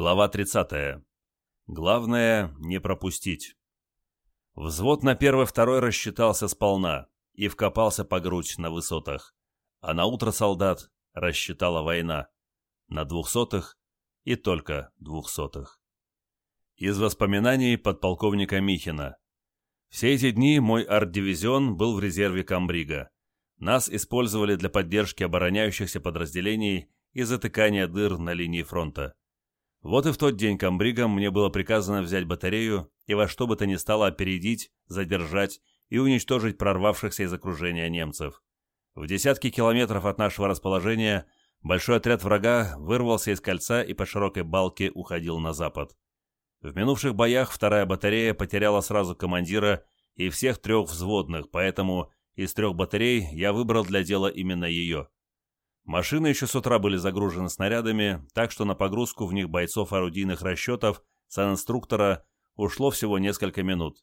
Глава 30. Главное не пропустить. Взвод на первый-второй рассчитался сполна и вкопался по грудь на высотах, а на утро солдат рассчитала война на двухсотых и только двухсотых. Из воспоминаний подполковника Михина. Все эти дни мой арт-дивизион был в резерве Камбрига. Нас использовали для поддержки обороняющихся подразделений и затыкания дыр на линии фронта. Вот и в тот день комбригам мне было приказано взять батарею и во что бы то ни стало опередить, задержать и уничтожить прорвавшихся из окружения немцев. В десятки километров от нашего расположения большой отряд врага вырвался из кольца и по широкой балке уходил на запад. В минувших боях вторая батарея потеряла сразу командира и всех трех взводных, поэтому из трех батарей я выбрал для дела именно ее. Машины еще с утра были загружены снарядами, так что на погрузку в них бойцов орудийных расчетов, санинструктора, ушло всего несколько минут.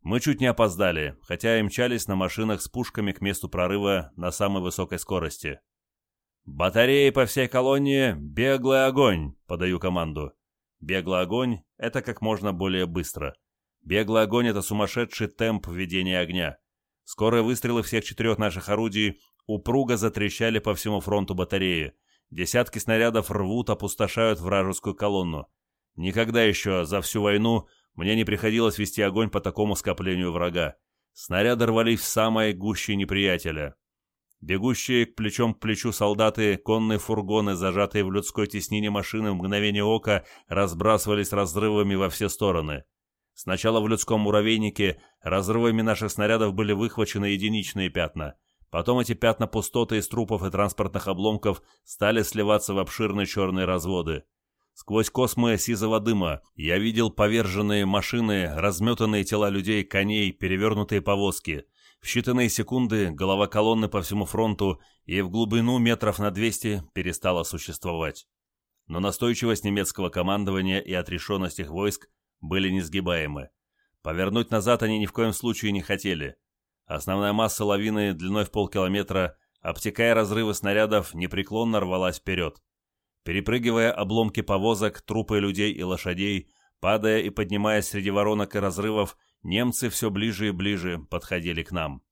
Мы чуть не опоздали, хотя и мчались на машинах с пушками к месту прорыва на самой высокой скорости. «Батареи по всей колонне, беглый огонь!» — подаю команду. Беглый огонь — это как можно более быстро. Беглый огонь — это сумасшедший темп ведения огня. Скорые выстрелы всех четырех наших орудий упруго затрещали по всему фронту батареи. Десятки снарядов рвут, опустошают вражескую колонну. Никогда еще за всю войну мне не приходилось вести огонь по такому скоплению врага. Снаряды рвались в самое гуще неприятеля. Бегущие к плечом к плечу солдаты, конные фургоны, зажатые в людской теснине машины в мгновение ока, разбрасывались разрывами во все стороны. Сначала в людском муравейнике разрывами наших снарядов были выхвачены единичные пятна. Потом эти пятна пустоты из трупов и транспортных обломков стали сливаться в обширные черные разводы. Сквозь космы сизого дыма я видел поверженные машины, разметанные тела людей, коней, перевернутые повозки. В считанные секунды голова колонны по всему фронту и в глубину метров на 200 перестала существовать. Но настойчивость немецкого командования и отрешенность их войск были несгибаемы. Повернуть назад они ни в коем случае не хотели. Основная масса лавины длиной в полкилометра, обтекая разрывы снарядов, непреклонно рвалась вперед. Перепрыгивая обломки повозок, трупы людей и лошадей, падая и поднимаясь среди воронок и разрывов, немцы все ближе и ближе подходили к нам.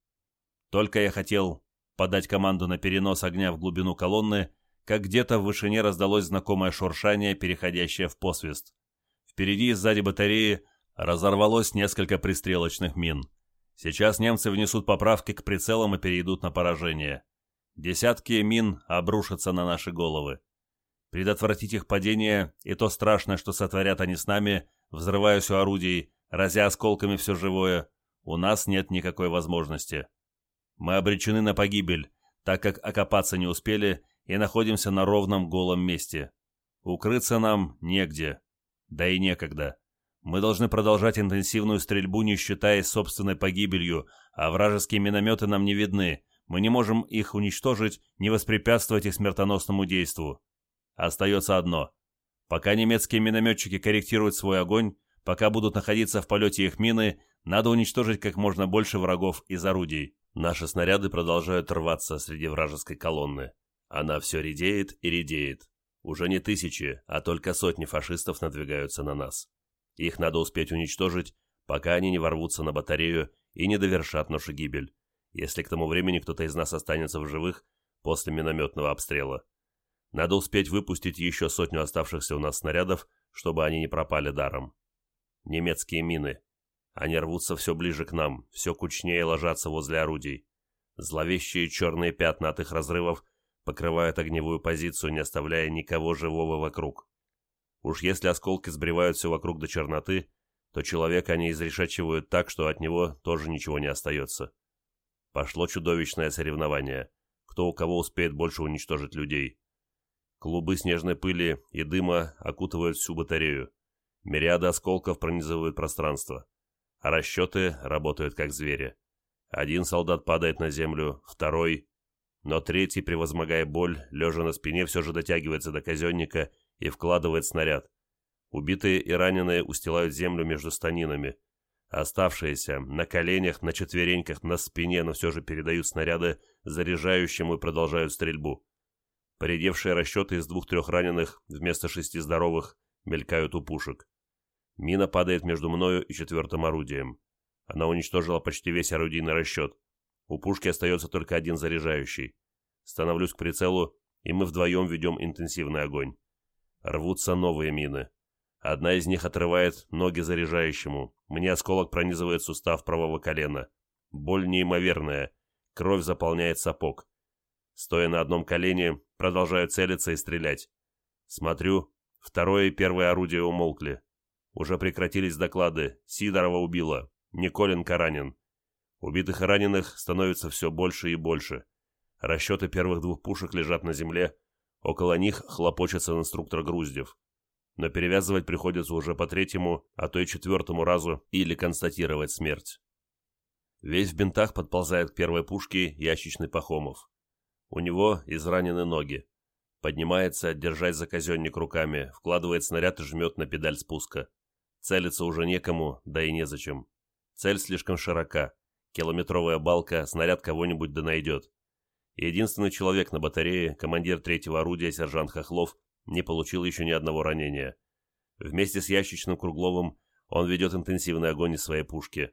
Только я хотел подать команду на перенос огня в глубину колонны, как где-то в вышине раздалось знакомое шуршание, переходящее в посвист. Впереди и сзади батареи разорвалось несколько пристрелочных мин. Сейчас немцы внесут поправки к прицелам и перейдут на поражение. Десятки мин обрушатся на наши головы. Предотвратить их падение и то страшное, что сотворят они с нами, взрываясь у орудий, разя осколками все живое, у нас нет никакой возможности. Мы обречены на погибель, так как окопаться не успели и находимся на ровном голом месте. Укрыться нам негде, да и некогда. Мы должны продолжать интенсивную стрельбу, не считаясь собственной погибелью, а вражеские минометы нам не видны. Мы не можем их уничтожить, не воспрепятствовать их смертоносному действу. Остается одно. Пока немецкие минометчики корректируют свой огонь, пока будут находиться в полете их мины, надо уничтожить как можно больше врагов из орудий. Наши снаряды продолжают рваться среди вражеской колонны. Она все редеет и редеет. Уже не тысячи, а только сотни фашистов надвигаются на нас. Их надо успеть уничтожить, пока они не ворвутся на батарею и не довершат нашу гибель, если к тому времени кто-то из нас останется в живых после минометного обстрела. Надо успеть выпустить еще сотню оставшихся у нас снарядов, чтобы они не пропали даром. Немецкие мины. Они рвутся все ближе к нам, все кучнее ложатся возле орудий. Зловещие черные пятна от их разрывов покрывают огневую позицию, не оставляя никого живого вокруг. Уж если осколки сбривают все вокруг до черноты, то человека они изрешечивают так, что от него тоже ничего не остается. Пошло чудовищное соревнование. Кто у кого успеет больше уничтожить людей. Клубы снежной пыли и дыма окутывают всю батарею. Мириады осколков пронизывают пространство. А расчеты работают как звери. Один солдат падает на землю, второй... Но третий, превозмогая боль, лежа на спине, все же дотягивается до казенника и вкладывает снаряд. Убитые и раненые устилают землю между станинами. Оставшиеся на коленях, на четвереньках, на спине, но все же передают снаряды заряжающему и продолжают стрельбу. Поредевшие расчеты из двух-трех раненых вместо шести здоровых мелькают у пушек. Мина падает между мною и четвертым орудием. Она уничтожила почти весь орудийный расчет. У пушки остается только один заряжающий. Становлюсь к прицелу, и мы вдвоем ведем интенсивный огонь. Рвутся новые мины. Одна из них отрывает ноги заряжающему. Мне осколок пронизывает сустав правого колена. Боль неимоверная. Кровь заполняет сапог. Стоя на одном колене, продолжаю целиться и стрелять. Смотрю, второе и первое орудие умолкли. Уже прекратились доклады. Сидорова убила. Николенко ранен. Убитых и раненых становится все больше и больше. Расчеты первых двух пушек лежат на земле. Около них хлопочется инструктор Груздев. Но перевязывать приходится уже по третьему, а то и четвертому разу или констатировать смерть. Весь в бинтах подползает к первой пушке ящичный Пахомов. У него изранены ноги. Поднимается, держась за казенник руками, вкладывает снаряд и жмет на педаль спуска. Целиться уже некому, да и незачем. Цель слишком широка. Километровая балка, снаряд кого-нибудь да найдет. Единственный человек на батарее, командир третьего орудия, сержант Хохлов, не получил еще ни одного ранения. Вместе с ящичным Кругловым он ведет интенсивный огонь из своей пушки.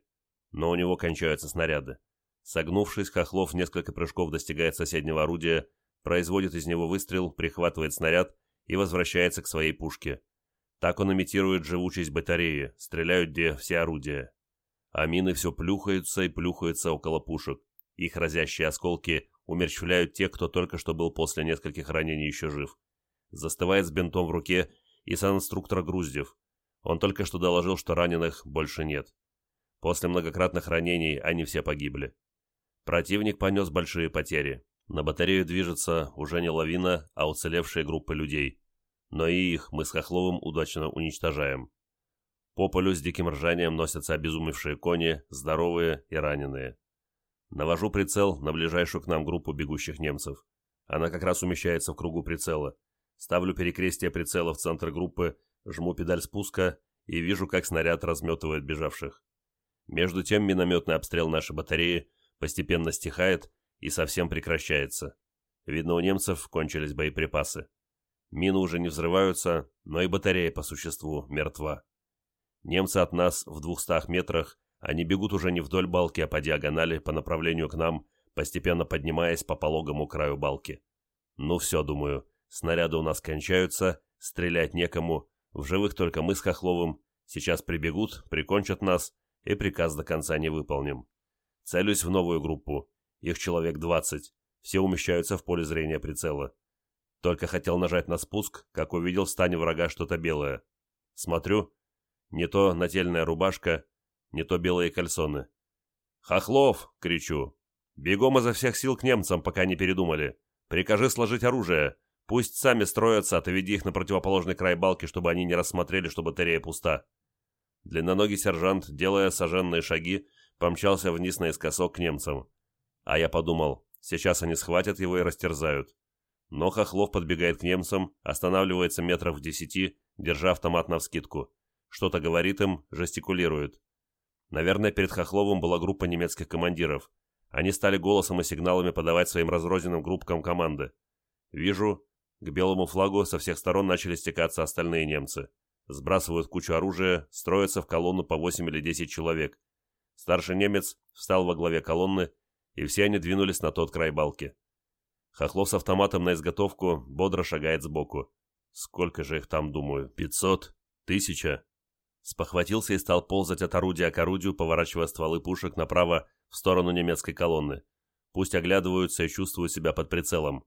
Но у него кончаются снаряды. Согнувшись, Хохлов несколько прыжков достигает соседнего орудия, производит из него выстрел, прихватывает снаряд и возвращается к своей пушке. Так он имитирует живучесть батареи, стреляют где все орудия. А мины все плюхаются и плюхаются около пушек. Их разящие осколки умерщвляют тех, кто только что был после нескольких ранений еще жив. Застывает с бинтом в руке и инструктор Груздев. Он только что доложил, что раненых больше нет. После многократных ранений они все погибли. Противник понес большие потери. На батарею движется уже не лавина, а уцелевшие группы людей но и их мы с Хохловым удачно уничтожаем. По полю с диким ржанием носятся обезумевшие кони, здоровые и раненые. Навожу прицел на ближайшую к нам группу бегущих немцев. Она как раз умещается в кругу прицела. Ставлю перекрестие прицела в центр группы, жму педаль спуска и вижу, как снаряд разметывает бежавших. Между тем минометный обстрел нашей батареи постепенно стихает и совсем прекращается. Видно, у немцев кончились боеприпасы. Мины уже не взрываются, но и батарея по существу мертва. Немцы от нас в двухстах метрах, они бегут уже не вдоль балки, а по диагонали, по направлению к нам, постепенно поднимаясь по пологому краю балки. Ну все, думаю, снаряды у нас кончаются, стрелять некому, в живых только мы с Хохловым, сейчас прибегут, прикончат нас, и приказ до конца не выполним. Целюсь в новую группу, их человек двадцать, все умещаются в поле зрения прицела. Только хотел нажать на спуск, как увидел в стане врага что-то белое. Смотрю, не то нательная рубашка, не то белые кальсоны. «Хохлов!» — кричу. «Бегом изо всех сил к немцам, пока не передумали. Прикажи сложить оружие. Пусть сами строятся, отведи их на противоположный край балки, чтобы они не рассмотрели, что батарея пуста». Длинноногий сержант, делая соженные шаги, помчался вниз наискосок к немцам. А я подумал, сейчас они схватят его и растерзают. Но Хохлов подбегает к немцам, останавливается метров в десяти, держа автомат навскидку. Что-то говорит им, жестикулирует. Наверное, перед Хохловым была группа немецких командиров. Они стали голосом и сигналами подавать своим разрозненным группкам команды. Вижу, к белому флагу со всех сторон начали стекаться остальные немцы. Сбрасывают кучу оружия, строятся в колонну по 8 или 10 человек. Старший немец встал во главе колонны, и все они двинулись на тот край балки. Хохлов с автоматом на изготовку бодро шагает сбоку. Сколько же их там, думаю, пятьсот? Тысяча? Спохватился и стал ползать от орудия к орудию, поворачивая стволы пушек направо в сторону немецкой колонны. Пусть оглядываются и чувствуют себя под прицелом.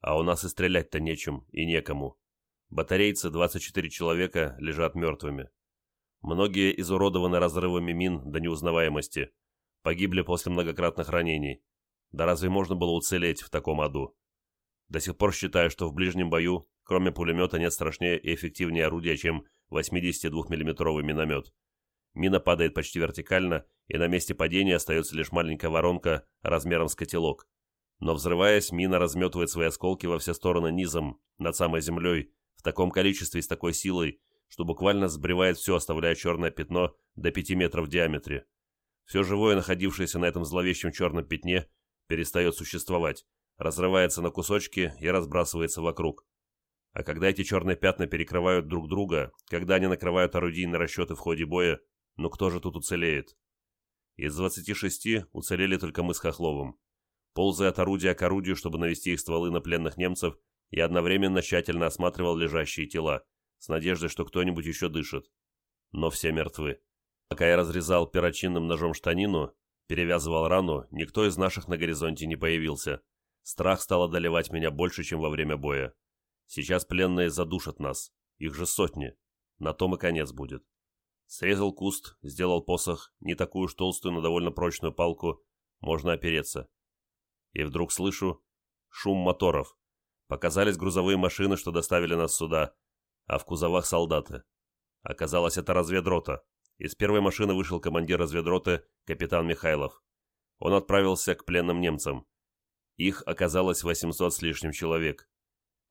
А у нас и стрелять-то нечем и некому. Батарейцы, 24 человека, лежат мертвыми. Многие изуродованы разрывами мин до неузнаваемости. Погибли после многократных ранений. Да разве можно было уцелеть в таком аду? До сих пор считаю, что в ближнем бою, кроме пулемета, нет страшнее и эффективнее орудия, чем 82 миллиметровый миномет. Мина падает почти вертикально, и на месте падения остается лишь маленькая воронка размером с котелок. Но взрываясь, мина разметывает свои осколки во все стороны низом, над самой землей, в таком количестве и с такой силой, что буквально сбривает все, оставляя черное пятно до 5 метров в диаметре. Все живое, находившееся на этом зловещем черном пятне, перестает существовать, разрывается на кусочки и разбрасывается вокруг. А когда эти черные пятна перекрывают друг друга, когда они накрывают орудийные расчеты в ходе боя, ну кто же тут уцелеет? Из 26 уцелели только мы с Хохловым. Ползая от орудия к орудию, чтобы навести их стволы на пленных немцев, я одновременно тщательно осматривал лежащие тела, с надеждой, что кто-нибудь еще дышит. Но все мертвы. Пока я разрезал перочинным ножом штанину, перевязывал рану, никто из наших на горизонте не появился. Страх стал одолевать меня больше, чем во время боя. Сейчас пленные задушат нас. Их же сотни. На том и конец будет. Срезал куст, сделал посох, не такую уж толстую, но довольно прочную палку. Можно опереться. И вдруг слышу шум моторов. Показались грузовые машины, что доставили нас сюда, а в кузовах солдаты. Оказалось, это разведрота. Из первой машины вышел командир разведроты, капитан Михайлов. Он отправился к пленным немцам. Их оказалось 800 с лишним человек.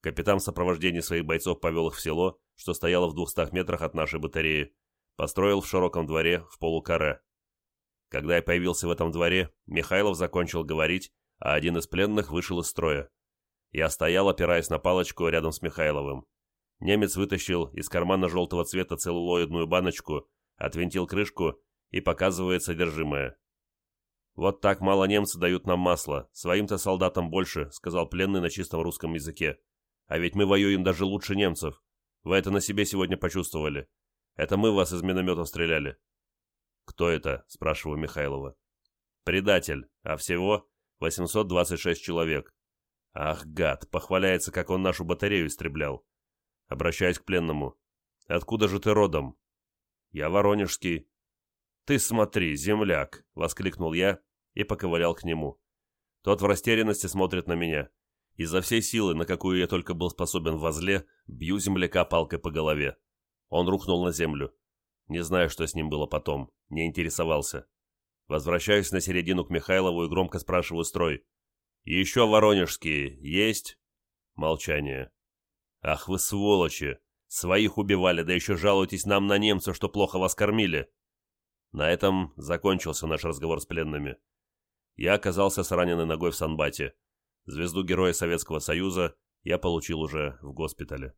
Капитан в сопровождении своих бойцов повел их в село, что стояло в 200 метрах от нашей батареи. Построил в широком дворе в полукаре. Когда я появился в этом дворе, Михайлов закончил говорить, а один из пленных вышел из строя. Я стоял, опираясь на палочку рядом с Михайловым. Немец вытащил из кармана желтого цвета целлулоидную баночку, отвинтил крышку и показывает содержимое. «Вот так мало немцы дают нам масла, своим-то солдатам больше», сказал пленный на чистом русском языке. «А ведь мы воюем даже лучше немцев. Вы это на себе сегодня почувствовали. Это мы вас из минометов стреляли». «Кто это?» – спрашиваю Михайлова. «Предатель, а всего 826 человек. Ах, гад, похваляется, как он нашу батарею истреблял. Обращаюсь к пленному. Откуда же ты родом? Я воронежский. Ты смотри, земляк, воскликнул я и поковылял к нему. Тот в растерянности смотрит на меня. Изо всей силы, на какую я только был способен возле, бью земляка палкой по голове. Он рухнул на землю. Не знаю, что с ним было потом, не интересовался. Возвращаюсь на середину к Михайлову и громко спрашиваю строй. «Еще воронежские есть?» Молчание. «Ах вы сволочи! Своих убивали, да еще жалуетесь нам на немцев, что плохо вас кормили!» На этом закончился наш разговор с пленными. Я оказался с раненой ногой в Санбате. Звезду Героя Советского Союза я получил уже в госпитале.